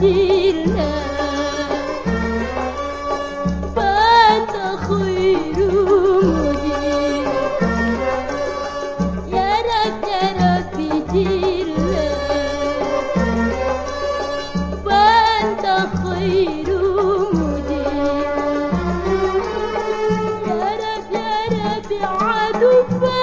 سيرنا فأنت خير مدير يا رب يا رب جيرنا فأنت خير مدير يا رب يا رب عدوك.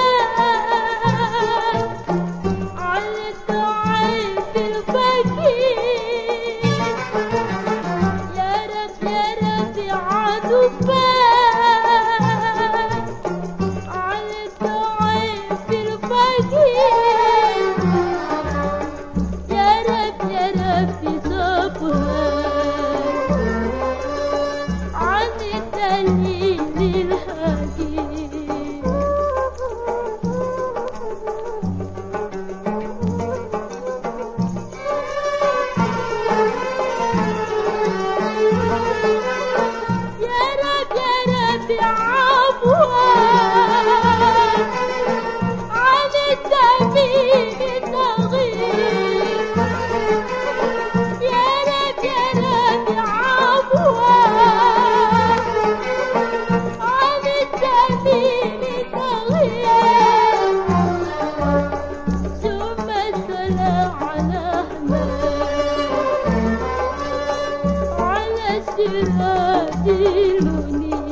الشهادة المنير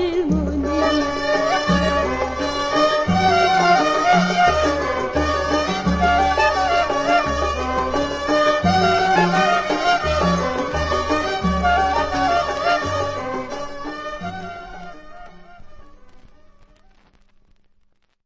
el mundo.